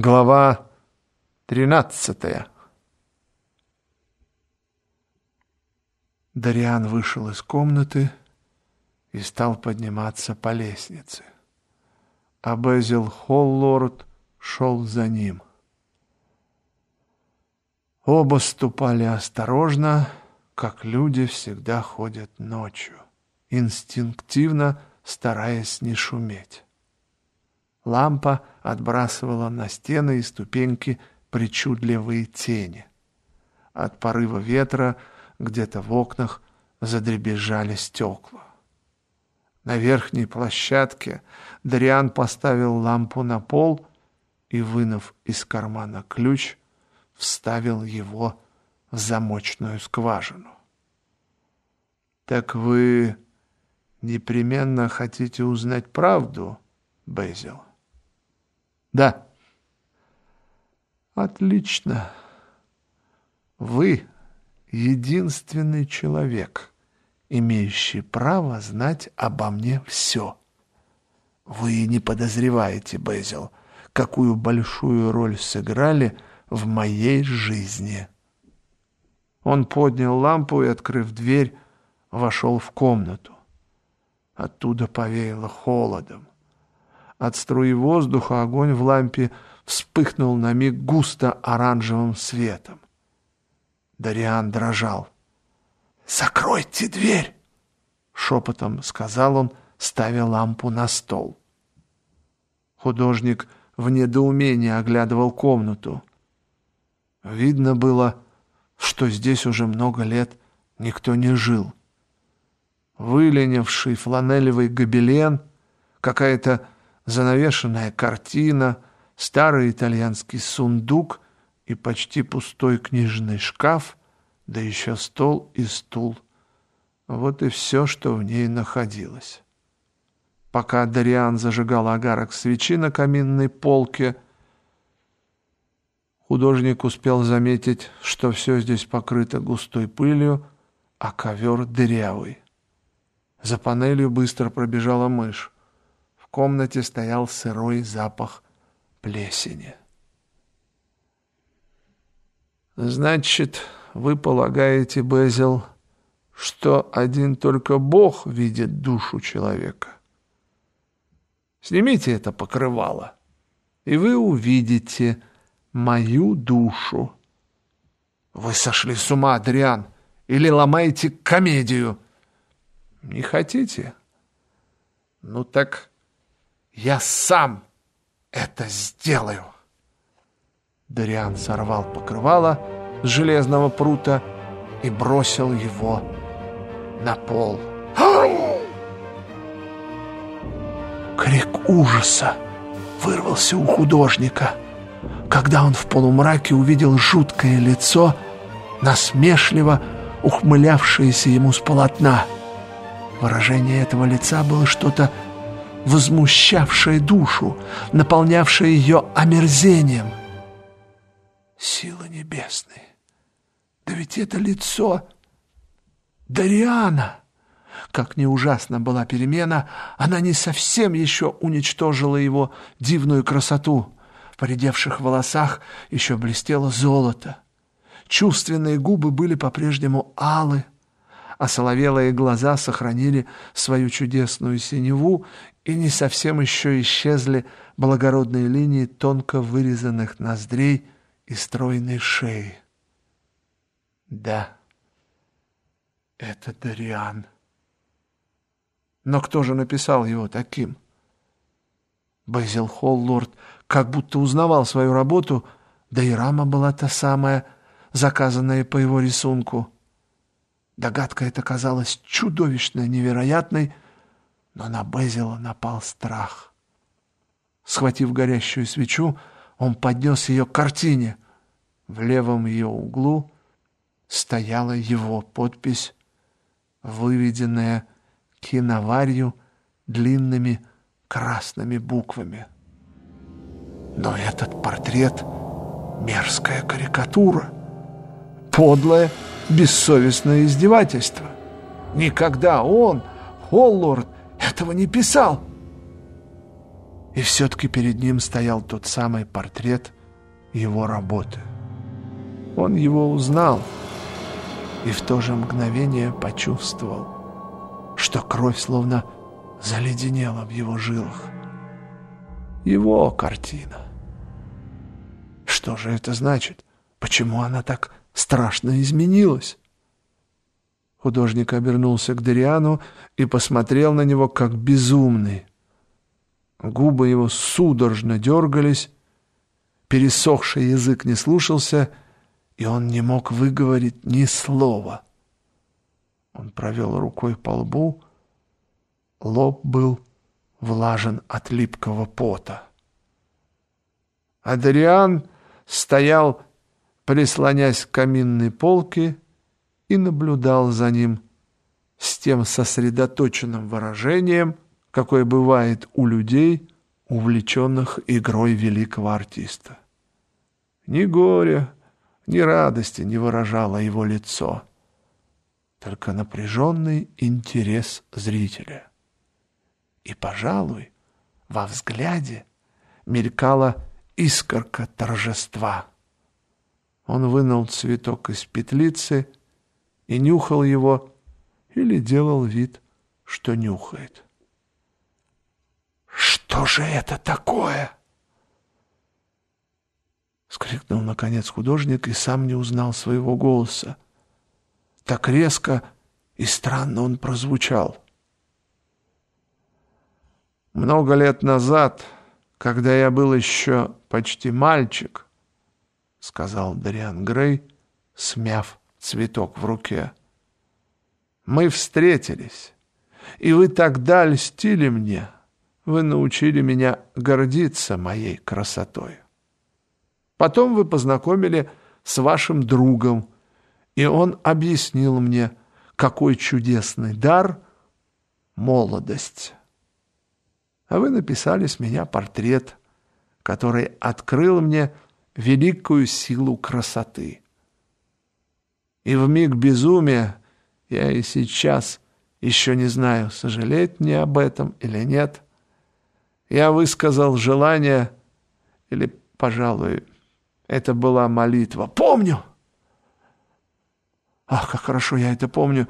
Глава тринадцатая Дариан вышел из комнаты и стал подниматься по лестнице. А Безил Холлорд шел за ним. Оба ступали осторожно, как люди всегда ходят ночью, инстинктивно стараясь не шуметь. Лампа отбрасывала на стены и ступеньки причудливые тени. От порыва ветра где-то в окнах задребезжали стекла. На верхней площадке Дариан поставил лампу на пол и, вынув из кармана ключ, вставил его в замочную скважину. «Так вы непременно хотите узнать правду, Безил?» Да. Отлично. Вы единственный человек, имеющий право знать обо мне все. Вы не подозреваете, Безил, какую большую роль сыграли в моей жизни. Он поднял лампу и, открыв дверь, вошел в комнату. Оттуда повеяло холодом. От струи воздуха огонь в лампе вспыхнул на миг густо оранжевым светом. Дариан дрожал. «Закройте дверь!» — шепотом сказал он, ставя лампу на стол. Художник в недоумении оглядывал комнату. Видно было, что здесь уже много лет никто не жил. Выленивший фланелевый гобелен, какая-то занавешенная картина, старый итальянский сундук и почти пустой книжный шкаф, да еще стол и стул. Вот и все, что в ней находилось. Пока Дариан зажигал агарок свечи на каминной полке, художник успел заметить, что все здесь покрыто густой пылью, а ковер дырявый. За панелью быстро пробежала мышь. В комнате стоял сырой запах плесени. «Значит, вы полагаете, Безил, что один только Бог видит душу человека? Снимите это покрывало, и вы увидите мою душу». «Вы сошли с ума, Адриан, или ломаете комедию?» «Не хотите?» «Ну так я сам это сделаю. Дариан сорвал покрывало с железного прута и бросил его на пол. Крик ужаса вырвался у художника, когда он в полумраке увидел жуткое лицо, насмешливо ухмылявшееся ему с полотна. Выражение этого лица было что-то возмущавшее душу, наполнявшее ее омерзением. Сила небесная! Да ведь это лицо Дариана! Как не ужасна была перемена, она не совсем еще уничтожила его дивную красоту. В поредевших волосах еще блестело золото. Чувственные губы были по-прежнему алы, а соловелые глаза сохранили свою чудесную синеву и не совсем еще исчезли благородные линии тонко вырезанных ноздрей и стройной шеи. Да, это Дариан. Но кто же написал его таким? Безил Холлорд как будто узнавал свою работу, да и рама была та самая, заказанная по его рисунку. Догадка эта казалась чудовищно невероятной, но на Безила напал страх. Схватив горящую свечу, он поднес ее к картине. В левом ее углу стояла его подпись, выведенная киноварью длинными красными буквами. Но этот портрет — мерзкая карикатура, подлое, бессовестное издевательство. Никогда он, Холлорд, этого не писал. И все-таки перед ним стоял тот самый портрет его работы. Он его узнал и в то же мгновение почувствовал, что кровь словно заледенела в его жилах. Его картина. Что же это значит? Почему она так страшно изменилась? Художник обернулся к Дариану и посмотрел на него как безумный. Губы его судорожно дергались, пересохший язык не слушался, и он не мог выговорить ни слова. Он провел рукой по лбу, лоб был влажен от липкого пота. Адриан стоял, прислонясь к каминной полке, и наблюдал за ним с тем сосредоточенным выражением, какое бывает у людей, увлеченных игрой великого артиста. Ни горя, ни радости не выражало его лицо, только напряженный интерес зрителя. И, пожалуй, во взгляде мелькала искорка торжества. Он вынул цветок из петлицы и нюхал его или делал вид, что нюхает. «Что же это такое?» Скрикнул, наконец, художник и сам не узнал своего голоса. Так резко и странно он прозвучал. Много лет назад, когда я был еще почти мальчик, — сказал Дариан Грей, смяв цветок в руке. Мы встретились, и вы тогда льстили мне. Вы научили меня гордиться моей красотой. Потом вы познакомили с вашим другом, и он объяснил мне, какой чудесный дар — молодость. А вы написали с меня портрет, который открыл мне великую силу красоты. И в миг безумия я и сейчас еще не знаю, сожалеть мне об этом или нет. Я высказал желание, или, пожалуй, это была молитва. Помню! Ах, как хорошо я это помню.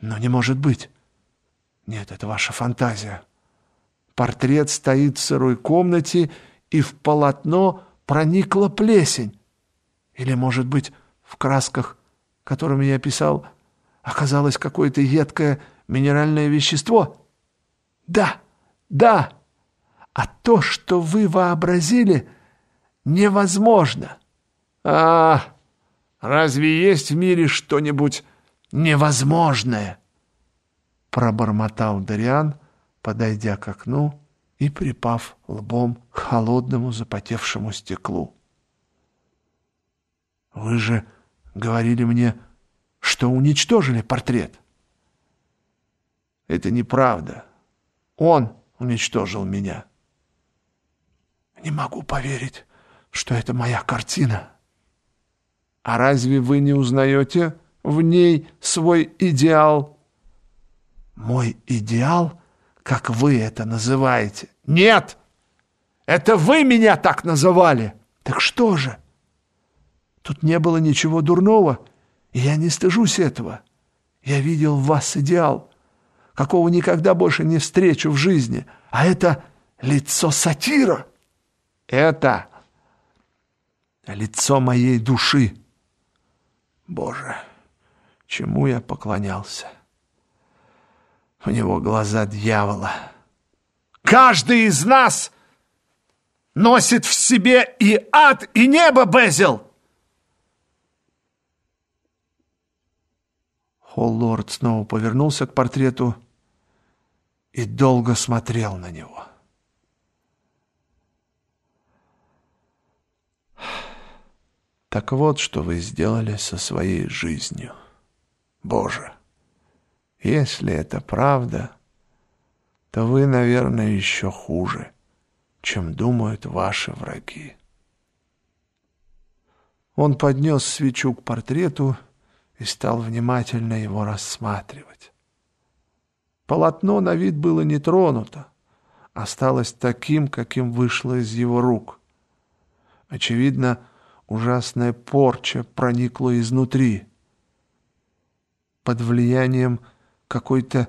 Но не может быть. Нет, это ваша фантазия. Портрет стоит в сырой комнате, и в полотно проникла плесень. Или, может быть, в красках которым я писал, оказалось какое-то едкое минеральное вещество? Да, да. А то, что вы вообразили, невозможно. А разве есть в мире что-нибудь невозможное? Пробормотал Дариан, подойдя к окну и припав лбом к холодному запотевшему стеклу. Вы же говорили мне, что уничтожили портрет. Это неправда. Он уничтожил меня. Не могу поверить, что это моя картина. А разве вы не узнаете в ней свой идеал? Мой идеал, как вы это называете? Нет! Это вы меня так называли! Так что же? — Тут не было ничего дурного, и я не стыжусь этого. Я видел в вас идеал, какого никогда больше не встречу в жизни, а это лицо сатира. Это лицо моей души. Боже, чему я поклонялся? У него глаза дьявола. Каждый из нас носит в себе и ад, и небо, Безил. Холлорд снова повернулся к портрету и долго смотрел на него. Так вот, что вы сделали со своей жизнью. Боже, если это правда, то вы, наверное, еще хуже, чем думают ваши враги. Он поднес свечу к портрету и стал внимательно его рассматривать. Полотно на вид было не тронуто, осталось таким, каким вышло из его рук. Очевидно, ужасная порча проникла изнутри. Под влиянием какой-то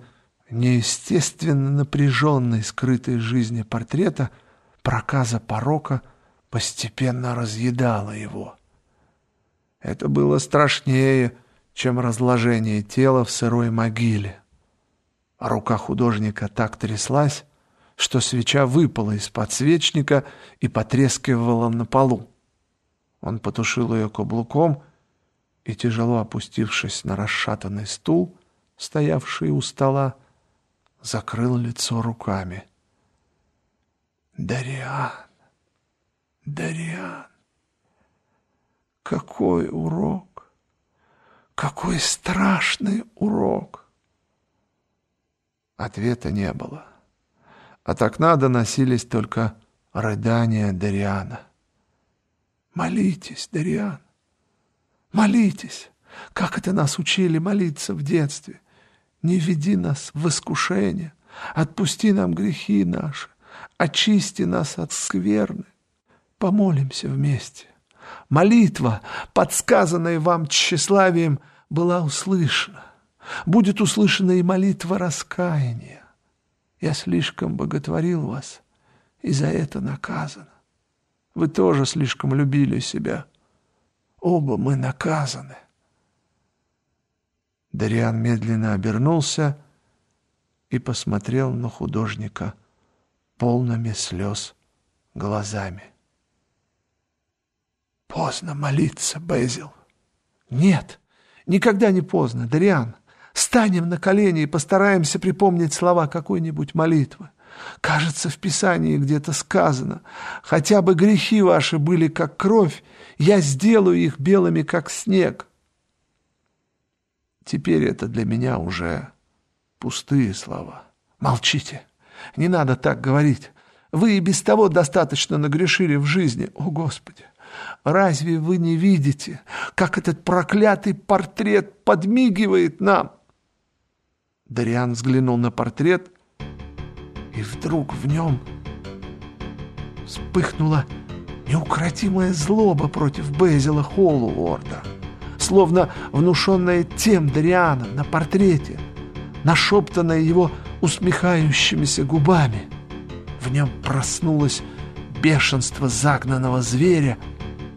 неестественно напряженной скрытой жизни портрета проказа порока постепенно разъедала его. Это было страшнее, чем разложение тела в сырой могиле. А рука художника так тряслась, что свеча выпала из подсвечника и потрескивала на полу. Он потушил ее каблуком и, тяжело опустившись на расшатанный стул, стоявший у стола, закрыл лицо руками. «Дариан! Дариан! Какой урок! Какой страшный урок!» Ответа не было. От окна доносились только рыдания Дариана. «Молитесь, Дариан! Молитесь! Как это нас учили молиться в детстве! Не веди нас в искушение, отпусти нам грехи наши, очисти нас от скверны. Помолимся вместе. Молитва, подсказанная вам тщеславием, была услышана. Будет услышана и молитва раскаяния. Я слишком боготворил вас, и за это наказан. Вы тоже слишком любили себя. Оба мы наказаны. Дариан медленно обернулся и посмотрел на художника полными слез глазами. «Поздно молиться, Безил!» «Нет, никогда не поздно, Дариан!» Станем на колени и постараемся припомнить слова какой-нибудь молитвы. Кажется, в Писании где-то сказано, хотя бы грехи ваши были как кровь, я сделаю их белыми, как снег. Теперь это для меня уже пустые слова. Молчите, не надо так говорить. Вы и без того достаточно нагрешили в жизни, о Господи. Разве вы не видите, как этот проклятый портрет подмигивает нам? Дариан взглянул на портрет, и вдруг в нем вспыхнула неукротимая злоба против Безила Холлуорда, словно внушенная тем Дарианом на портрете, нашептанная его усмехающимися губами. В нем проснулось бешенство загнанного зверя,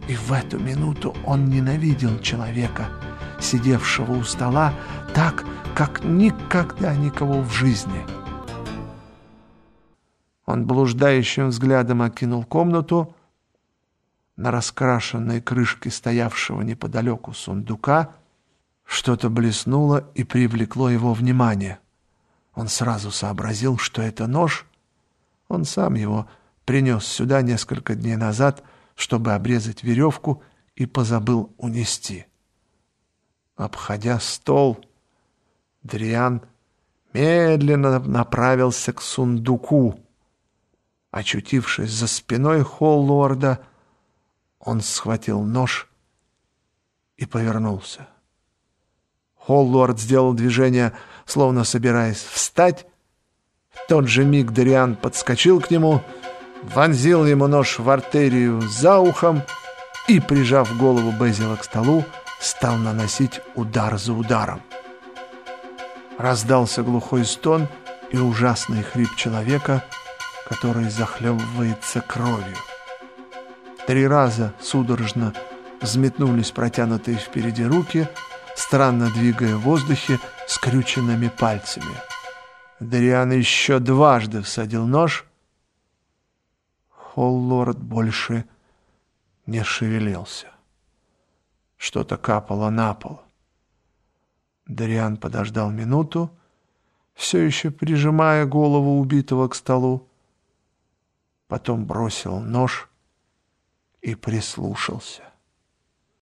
и в эту минуту он ненавидел человека, сидевшего у стола так, как никогда никого в жизни. Он блуждающим взглядом окинул комнату. На раскрашенной крышке стоявшего неподалеку сундука что-то блеснуло и привлекло его внимание. Он сразу сообразил, что это нож. Он сам его принес сюда несколько дней назад, чтобы обрезать веревку, и позабыл унести. Обходя стол, Дриан медленно направился к сундуку. Очутившись за спиной Холлорда, он схватил нож и повернулся. Холлорд сделал движение, словно собираясь встать. В тот же миг Дриан подскочил к нему, вонзил ему нож в артерию за ухом и, прижав голову Безила к столу, стал наносить удар за ударом. Раздался глухой стон и ужасный хрип человека, который захлебывается кровью. Три раза судорожно взметнулись протянутые впереди руки, странно двигая в воздухе скрюченными пальцами. Дариан еще дважды всадил нож. Холлорд больше не шевелился. Что-то капало на пол. Дариан подождал минуту, все еще прижимая голову убитого к столу. Потом бросил нож и прислушался.